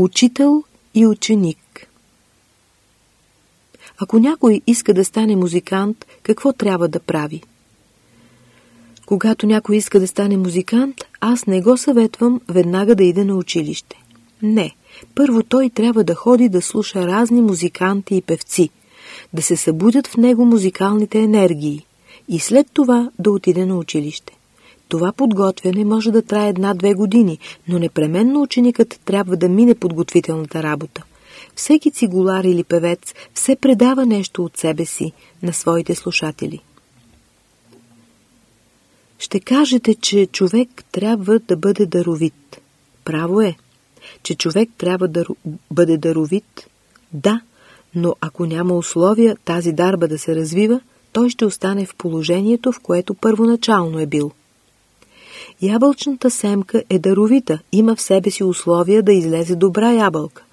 Учител и ученик Ако някой иска да стане музикант, какво трябва да прави? Когато някой иска да стане музикант, аз не го съветвам веднага да иде на училище. Не, първо той трябва да ходи да слуша разни музиканти и певци, да се събудят в него музикалните енергии и след това да отиде на училище. Това подготвяне може да трае една-две години, но непременно ученикът трябва да мине подготвителната работа. Всеки цигулар или певец все предава нещо от себе си на своите слушатели. Ще кажете, че човек трябва да бъде даровит. Право е, че човек трябва да бъде даровит. Да, но ако няма условия тази дарба да се развива, той ще остане в положението, в което първоначално е бил. Ябълчната семка е даровита, има в себе си условия да излезе добра ябълка.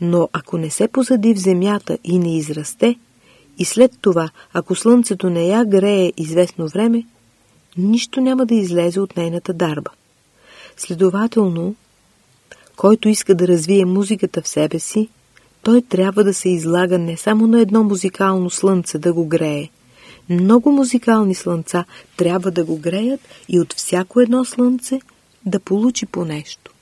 Но ако не се посади в земята и не израсте, и след това, ако слънцето не я грее известно време, нищо няма да излезе от нейната дарба. Следователно, който иска да развие музиката в себе си, той трябва да се излага не само на едно музикално слънце да го грее. Много музикални слънца трябва да го греят и от всяко едно слънце да получи по нещо.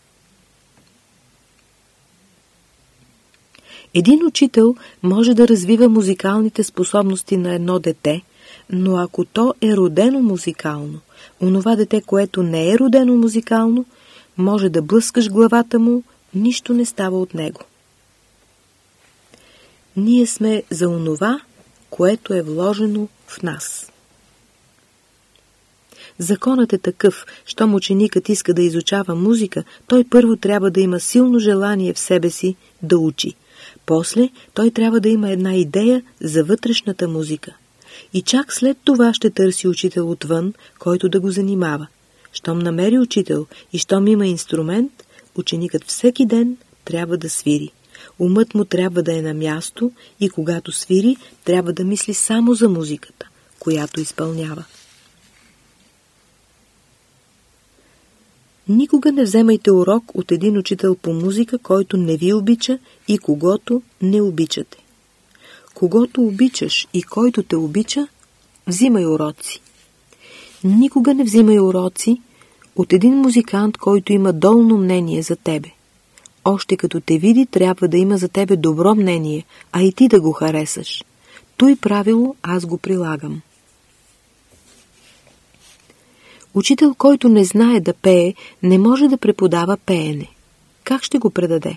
Един учител може да развива музикалните способности на едно дете – но ако то е родено музикално, онова дете, което не е родено музикално, може да блъскаш главата му, нищо не става от него. Ние сме за онова, което е вложено в нас. Законът е такъв, щом ученикът иска да изучава музика, той първо трябва да има силно желание в себе си да учи. После той трябва да има една идея за вътрешната музика – и чак след това ще търси учител отвън, който да го занимава. Щом намери учител и щом има инструмент, ученикът всеки ден трябва да свири. Умът му трябва да е на място и когато свири, трябва да мисли само за музиката, която изпълнява. Никога не вземайте урок от един учител по музика, който не ви обича и когото не обичате. Когато обичаш и който те обича, взимай уроци. Никога не взимай уроци от един музикант, който има долно мнение за тебе. Още като те види, трябва да има за тебе добро мнение, а и ти да го харесаш. Той правило аз го прилагам. Учител, който не знае да пее, не може да преподава пеене. Как ще го предаде?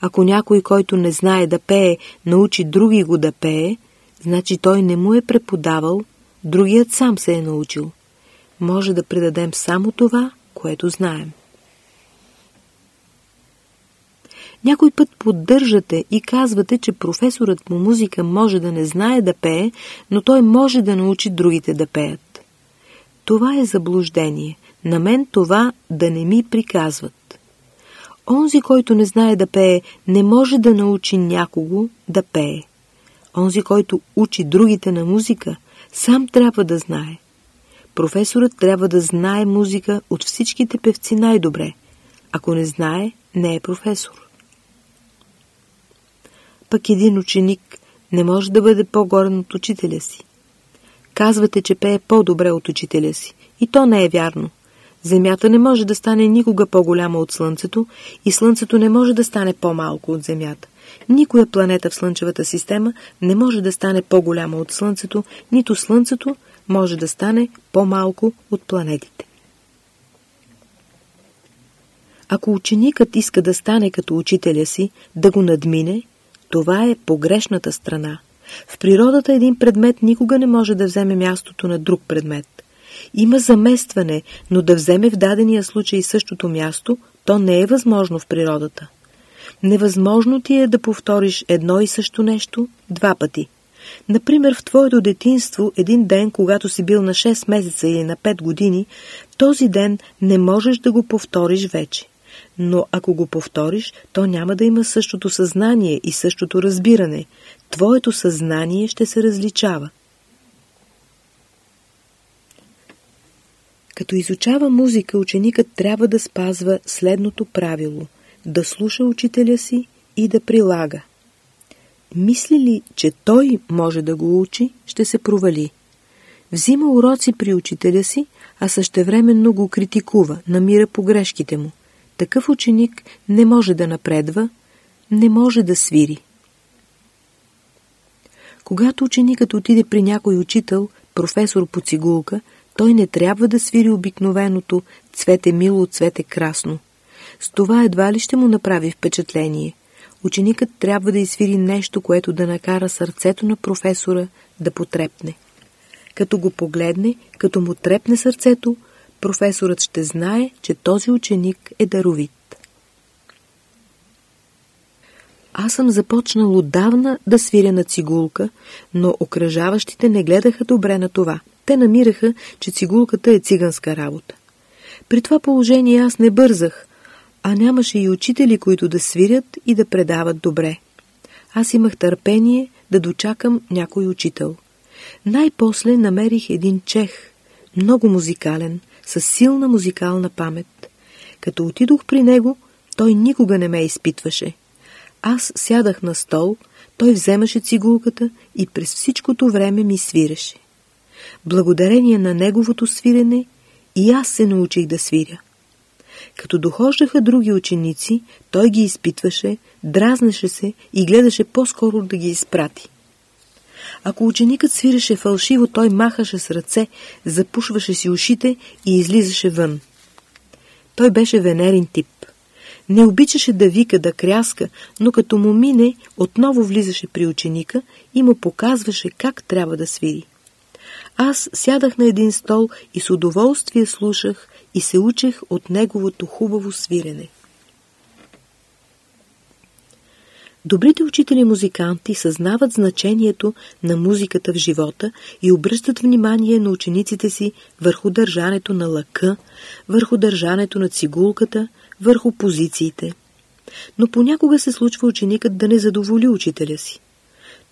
Ако някой, който не знае да пее, научи други го да пее, значи той не му е преподавал, другият сам се е научил. Може да предадем само това, което знаем. Някой път поддържате и казвате, че професорът по музика може да не знае да пее, но той може да научи другите да пеят. Това е заблуждение. На мен това да не ми приказват. Онзи, който не знае да пее, не може да научи някого да пее. Онзи, който учи другите на музика, сам трябва да знае. Професорът трябва да знае музика от всичките певци най-добре. Ако не знае, не е професор. Пък един ученик не може да бъде по-горен от учителя си. Казвате, че пее по-добре от учителя си. И то не е вярно. Земята не може да стане никога по-голяма от Слънцето и Слънцето не може да стане по-малко от Земята. Никоя планета в Слънчевата система не може да стане по-голяма от Слънцето, нито Слънцето може да стане по-малко от планетите. Ако ученикът иска да стане като учителя си, да го надмине, това е погрешната страна. В природата един предмет никога не може да вземе мястото на друг предмет. Има заместване, но да вземе в дадения случай същото място, то не е възможно в природата. Невъзможно ти е да повториш едно и също нещо два пъти. Например, в твоето детинство един ден, когато си бил на 6 месеца или на 5 години, този ден не можеш да го повториш вече. Но ако го повториш, то няма да има същото съзнание и същото разбиране. Твоето съзнание ще се различава. Като изучава музика, ученикът трябва да спазва следното правило. да слуша учителя си и да прилага. Мисли ли, че той може да го учи, ще се провали. Взима уроци при учителя си, а същевременно го критикува, намира погрешките му. Такъв ученик не може да напредва, не може да свири. Когато ученикът отиде при някой учител, професор по цигулка, той не трябва да свири обикновеното «цвете мило, цвете красно». С това едва ли ще му направи впечатление. Ученикът трябва да изсвири нещо, което да накара сърцето на професора да потрепне. Като го погледне, като му трепне сърцето, професорът ще знае, че този ученик е даровит. Аз съм започнал отдавна да свиря на цигулка, но окръжаващите не гледаха добре на това. Те намираха, че цигулката е циганска работа. При това положение аз не бързах, а нямаше и учители, които да свирят и да предават добре. Аз имах търпение да дочакам някой учител. Най-после намерих един чех, много музикален, с силна музикална памет. Като отидох при него, той никога не ме изпитваше. Аз сядах на стол, той вземаше цигулката и през всичкото време ми свиреше. Благодарение на неговото свирене и аз се научих да свиря. Като дохождаха други ученици, той ги изпитваше, дразнеше се и гледаше по-скоро да ги изпрати. Ако ученикът свиреше фалшиво, той махаше с ръце, запушваше си ушите и излизаше вън. Той беше венерин тип. Не обичаше да вика, да кряска, но като му мине, отново влизаше при ученика и му показваше как трябва да свири. Аз сядах на един стол и с удоволствие слушах и се учех от неговото хубаво свирене. Добрите учители-музиканти съзнават значението на музиката в живота и обръщат внимание на учениците си върху държането на лъка, върху държането на цигулката, върху позициите. Но понякога се случва ученикът да не задоволи учителя си.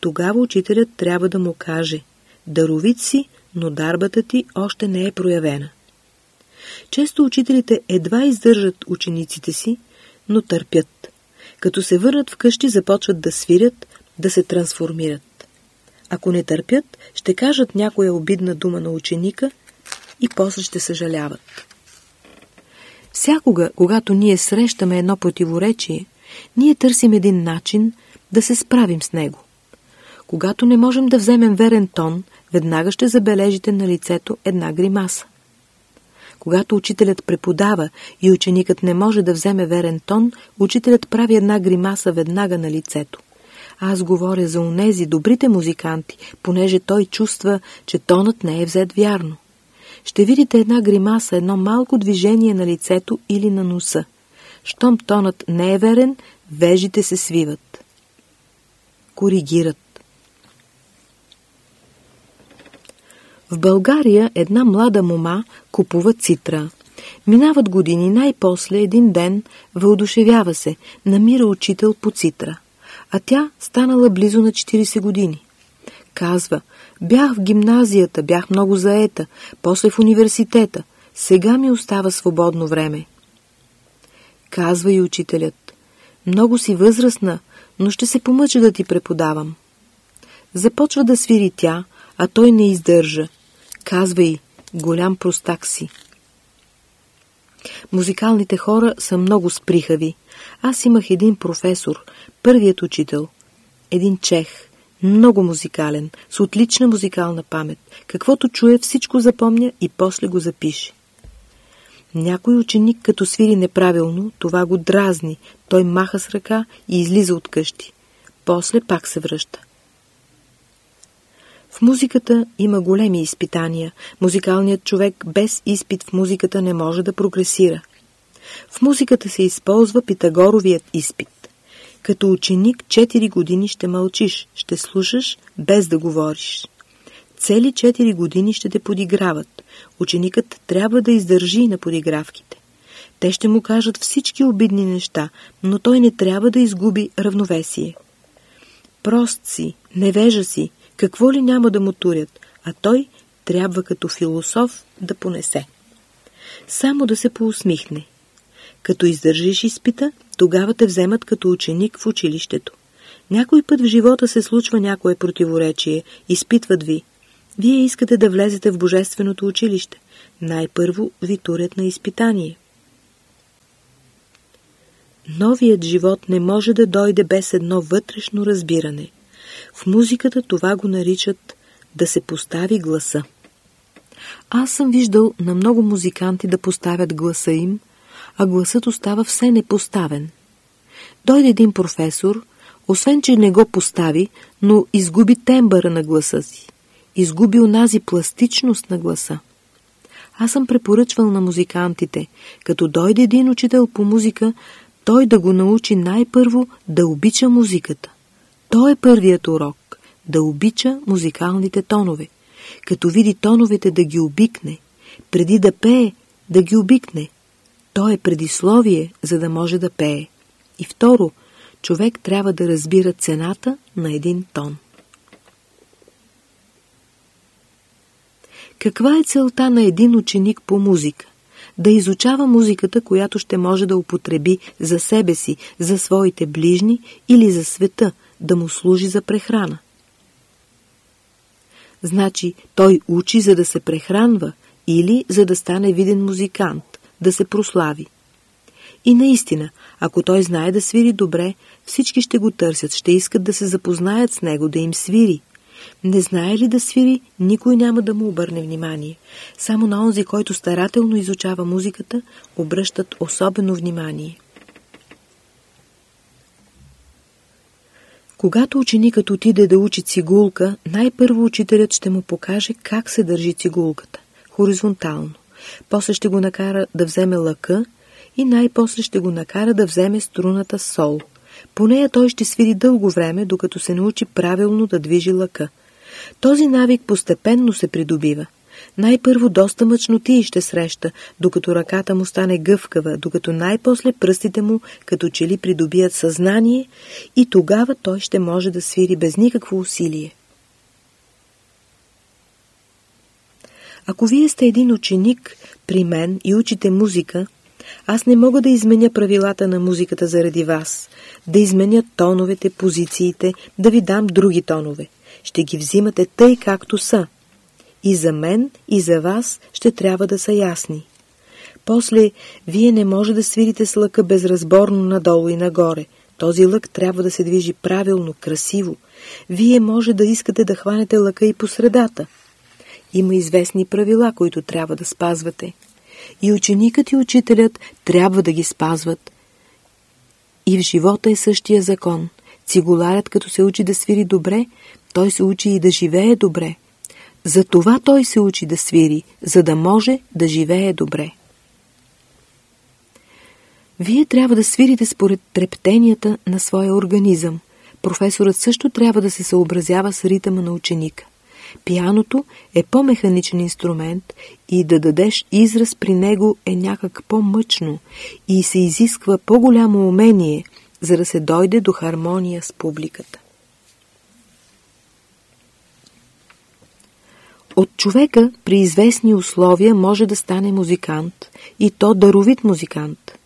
Тогава учителят трябва да му каже «Даровит си, но дарбата ти още не е проявена». Често учителите едва издържат учениците си, но търпят. Като се върнат вкъщи, започват да свирят, да се трансформират. Ако не търпят, ще кажат някоя обидна дума на ученика и после ще съжаляват. Всякога, когато ние срещаме едно противоречие, ние търсим един начин да се справим с него. Когато не можем да вземем верен тон, веднага ще забележите на лицето една гримаса. Когато учителят преподава и ученикът не може да вземе верен тон, учителят прави една гримаса веднага на лицето. Аз говоря за унези добрите музиканти, понеже той чувства, че тонът не е взет вярно. Ще видите една гримаса, едно малко движение на лицето или на носа. Щом тонът не е верен, вежите се свиват. Коригират. В България една млада мома купува цитра. Минават години, най-после един ден въодушевява се, намира учител по цитра. А тя станала близо на 40 години. Казва, бях в гимназията, бях много заета, после в университета, сега ми остава свободно време. Казва и учителят, много си възрастна, но ще се помъча да ти преподавам. Започва да свири тя, а той не издържа Казвай, голям простак си. Музикалните хора са много сприхави. Аз имах един професор, първият учител. Един чех, много музикален, с отлична музикална памет. Каквото чуе, всичко запомня и после го запише. Някой ученик, като свири неправилно, това го дразни. Той маха с ръка и излиза от къщи. После пак се връща. В музиката има големи изпитания. Музикалният човек без изпит в музиката не може да прогресира. В музиката се използва Питагоровият изпит. Като ученик 4 години ще мълчиш, ще слушаш без да говориш. Цели 4 години ще те подиграват. Ученикът трябва да издържи на подигравките. Те ще му кажат всички обидни неща, но той не трябва да изгуби равновесие. Прост си, невежа си, какво ли няма да му турят, а той трябва като философ да понесе. Само да се поусмихне. Като издържиш изпита, Тогава те вземат като ученик в училището. Някой път в живота се случва някое противоречие, изпитват ви. Вие искате да влезете в Божественото училище. Най-първо ви турят на изпитание. Новият живот не може да дойде без едно вътрешно разбиране. В музиката това го наричат да се постави гласа. Аз съм виждал на много музиканти да поставят гласа им, а гласът остава все непоставен. Дойде един професор, освен че не го постави, но изгуби тембъра на гласа си. Изгуби онази пластичност на гласа. Аз съм препоръчвал на музикантите, като дойде един учител по музика, той да го научи най-първо да обича музиката. То е първият урок – да обича музикалните тонове. Като види тоновете да ги обикне, преди да пее, да ги обикне. То е предисловие, за да може да пее. И второ, човек трябва да разбира цената на един тон. Каква е целта на един ученик по музика? Да изучава музиката, която ще може да употреби за себе си, за своите ближни или за света, да му служи за прехрана. Значи той учи за да се прехранва или за да стане виден музикант, да се прослави. И наистина, ако той знае да свири добре, всички ще го търсят, ще искат да се запознаят с него, да им свири. Не знае ли да свири, никой няма да му обърне внимание. Само на онзи, който старателно изучава музиката, обръщат особено внимание. Когато ученикът отиде да учи цигулка, най-първо учителят ще му покаже как се държи цигулката. Хоризонтално. После ще го накара да вземе лъка и най-после ще го накара да вземе струната сол. По нея той ще свири дълго време, докато се научи правилно да движи лъка. Този навик постепенно се придобива. Най-първо доста мъчноти ще среща, докато ръката му стане гъвкава, докато най-после пръстите му като че ли придобият съзнание и тогава той ще може да свири без никакво усилие. Ако вие сте един ученик при мен и учите музика, аз не мога да изменя правилата на музиката заради вас, да изменя тоновете, позициите, да ви дам други тонове. Ще ги взимате тъй както са. И за мен, и за вас ще трябва да са ясни. После, вие не може да свирите с лъка безразборно надолу и нагоре. Този лък трябва да се движи правилно, красиво. Вие може да искате да хванете лъка и по средата. Има известни правила, които трябва да спазвате. И ученикът и учителят трябва да ги спазват. И в живота е същия закон. Цигуларят, като се учи да свири добре, той се учи и да живее добре. За това той се учи да свири, за да може да живее добре. Вие трябва да свирите според трептенията на своя организъм. Професорът също трябва да се съобразява с ритъма на ученика. Пияното е по-механичен инструмент и да дадеш израз при него е някак по-мъчно и се изисква по-голямо умение, за да се дойде до хармония с публиката. От човека при известни условия може да стане музикант и то даровит музикант.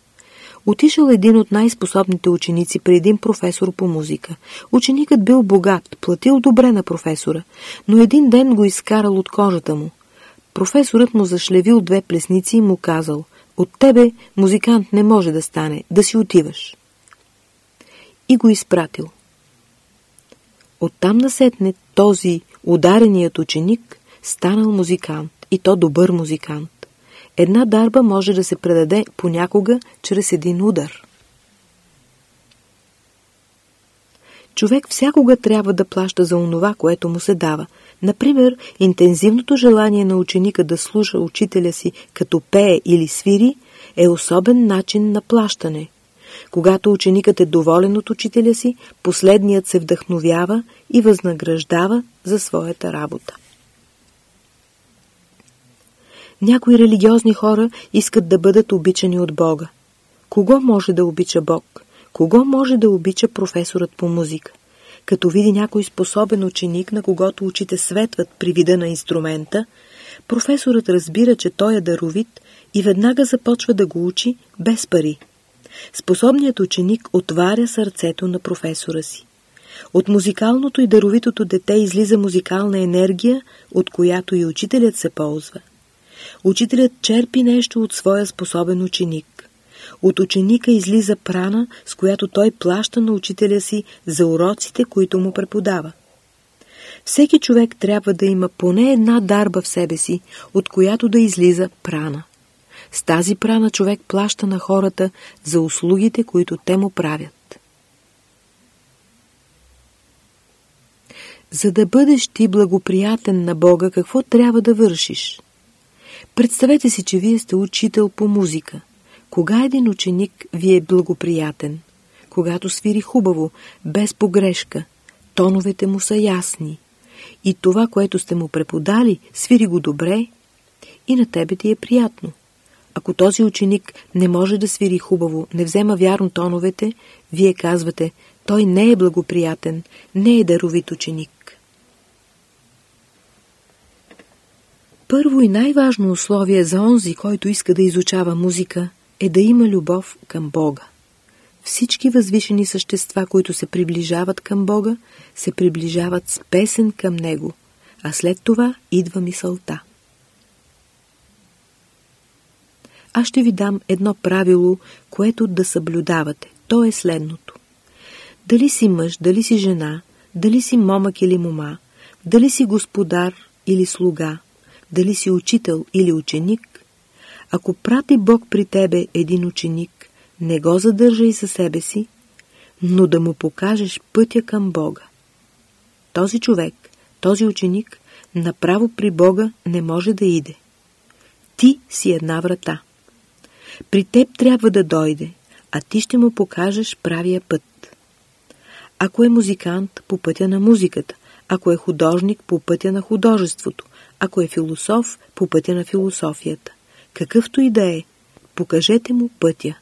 Отишъл един от най-способните ученици при един професор по музика. Ученикът бил богат, платил добре на професора, но един ден го изкарал от кожата му. Професорът му зашлевил две плесници и му казал «От тебе музикант не може да стане, да си отиваш». И го изпратил. Оттам насетне този удареният ученик станал музикант и то добър музикант. Една дарба може да се предаде понякога чрез един удар. Човек всякога трябва да плаща за онова, което му се дава. Например, интензивното желание на ученика да слуша учителя си като пее или свири е особен начин на плащане. Когато ученикът е доволен от учителя си, последният се вдъхновява и възнаграждава за своята работа. Някои религиозни хора искат да бъдат обичани от Бога. Кого може да обича Бог? Кого може да обича професорът по музика? Като види някой способен ученик, на когото очите светват при вида на инструмента, професорът разбира, че той е даровит и веднага започва да го учи без пари. Способният ученик отваря сърцето на професора си. От музикалното и даровитото дете излиза музикална енергия, от която и учителят се ползва. Учителят черпи нещо от своя способен ученик. От ученика излиза прана, с която той плаща на учителя си за уроците, които му преподава. Всеки човек трябва да има поне една дарба в себе си, от която да излиза прана. С тази прана човек плаща на хората за услугите, които те му правят. За да бъдеш ти благоприятен на Бога, какво трябва да вършиш? Представете си, че вие сте учител по музика. Кога един ученик ви е благоприятен? Когато свири хубаво, без погрешка, тоновете му са ясни. И това, което сте му преподали, свири го добре и на тебе ти е приятно. Ако този ученик не може да свири хубаво, не взема вярно тоновете, вие казвате, той не е благоприятен, не е даровит ученик. Първо и най-важно условие за онзи, който иска да изучава музика, е да има любов към Бога. Всички възвишени същества, които се приближават към Бога, се приближават с песен към Него, а след това идва мисълта. Аз ще ви дам едно правило, което да съблюдавате. То е следното. Дали си мъж, дали си жена, дали си момък или мома, дали си господар или слуга, дали си учител или ученик, ако прати Бог при тебе един ученик, не го задържай за себе си, но да му покажеш пътя към Бога. Този човек, този ученик, направо при Бога не може да иде. Ти си една врата. При теб трябва да дойде, а ти ще му покажеш правия път. Ако е музикант, по пътя на музиката, ако е художник, по пътя на художеството, ако е философ, по пътя на философията. Какъвто и да е, покажете му пътя.